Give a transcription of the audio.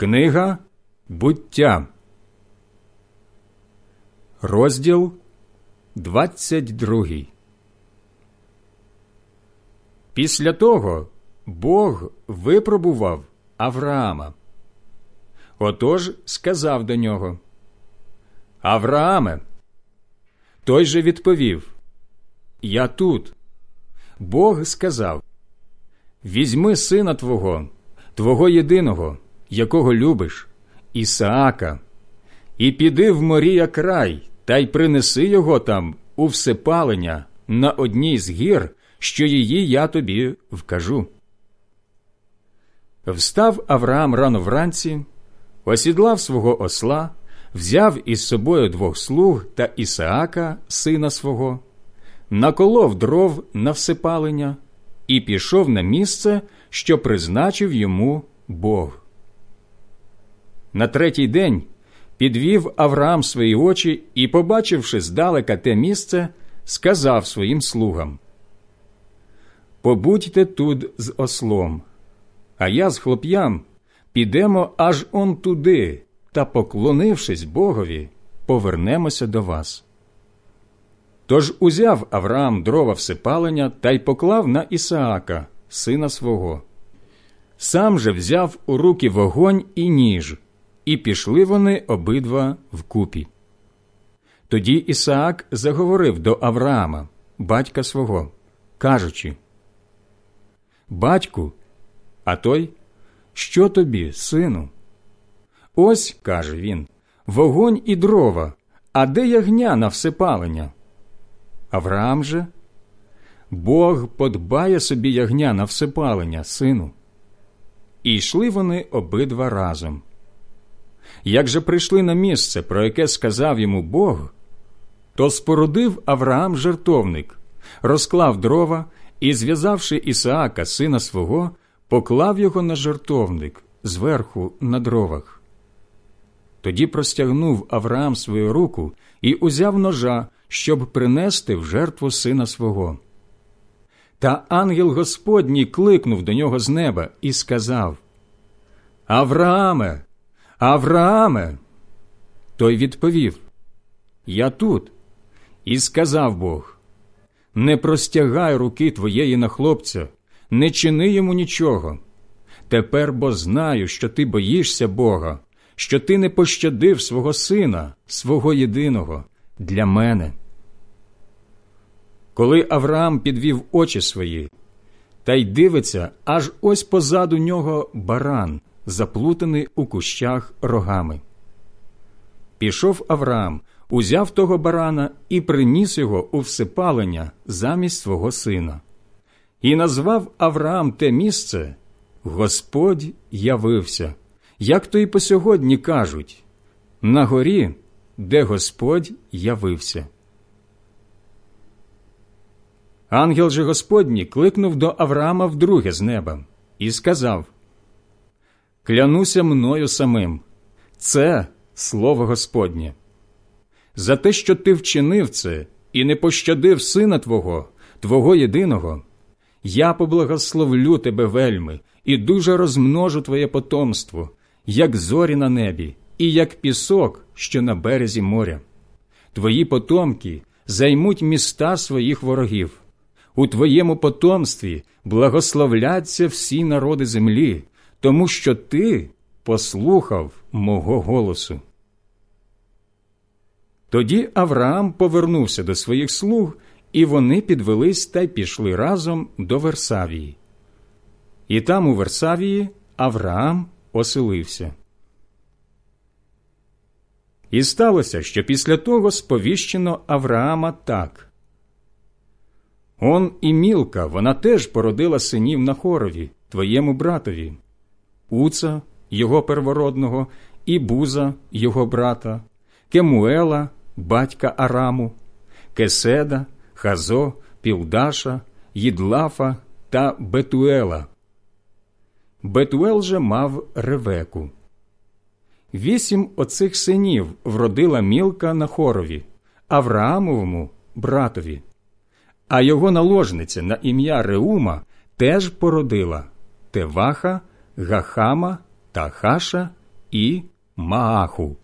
Книга буття, розділ 22 Після того Бог випробував Авраама. Отож сказав до нього Аврааме. Той же відповів Я тут. Бог сказав Візьми сина твого, твого єдиного якого любиш, Ісаака, і піди в Морія край, та й принеси його там у всепалення на одній з гір, що її я тобі вкажу. Встав Авраам рано вранці, осідлав свого осла, взяв із собою двох слуг та Ісаака, сина свого, наколов дров на всепалення і пішов на місце, що призначив йому Бог. На третій день підвів Авраам свої очі і, побачивши здалека те місце, сказав своїм слугам Побудьте тут з ослом, а я з хлоп'ям підемо аж он туди та, поклонившись Богові, повернемося до вас. Тож узяв Авраам дрова всепалення та й поклав на Ісаака, сина свого. Сам же взяв у руки вогонь і ніж. І пішли вони обидва вкупі. Тоді Ісаак заговорив до Авраама, батька свого, кажучи Батьку, а той, що тобі, сину? Ось, каже він, вогонь і дрова, а де ягня на всепалення? Авраам же, Бог подбає собі ягня на всепалення, сину. І йшли вони обидва разом. Як же прийшли на місце, про яке сказав йому Бог, то спорудив Авраам жертовник, розклав дрова і, зв'язавши Ісаака, сина свого, поклав його на жертовник зверху на дровах. Тоді простягнув Авраам свою руку і узяв ножа, щоб принести в жертву сина свого. Та ангел Господній кликнув до нього з неба і сказав Аврааме, Аврааме. Той відповів Я тут. І сказав Бог Не простягай руки твоєї на хлопця, не чини йому нічого. Тепер бо знаю, що ти боїшся Бога, що ти не пощадив свого сина, свого єдиного для мене. Коли Авраам підвів очі свої, та й дивиться, аж ось позаду нього баран, заплутаний у кущах рогами. Пішов Авраам, узяв того барана і приніс його у всепалення замість свого сина. І назвав Авраам те місце Господь явився, як то й по сьогодні кажуть на горі, де Господь явився. Ангел же Господній кликнув до Авраама вдруге з неба і сказав Клянуся мною самим, це слово Господнє. За те, що ти вчинив це і не пощадив сина Твого, Твого єдиного, я поблагословлю тебе вельми і дуже розмножу твоє потомство, як зорі на небі, і як пісок, що на березі моря. Твої потомки займуть міста своїх ворогів. У твоєму потомстві благословляться всі народи землі, тому що ти послухав мого голосу. Тоді Авраам повернувся до своїх слуг, і вони підвелись та й пішли разом до Версавії. І там, у Версавії, Авраам оселився. І сталося, що після того сповіщено Авраама так. Он і мілка, вона теж породила синів на хорові, твоєму братові. Уца, його первородного, і Буза, його брата, Кемуела, батька Араму, Кеседа, Хазо, Пілдаша, Їдлафа та Бетуела. Бетуел же мав ревеку. Вісім оцих синів вродила мілка на хорові, Авраамовому братові, а його наложниця на ім'я Реума теж породила Теваха Гахама, Тахаша і Мааху.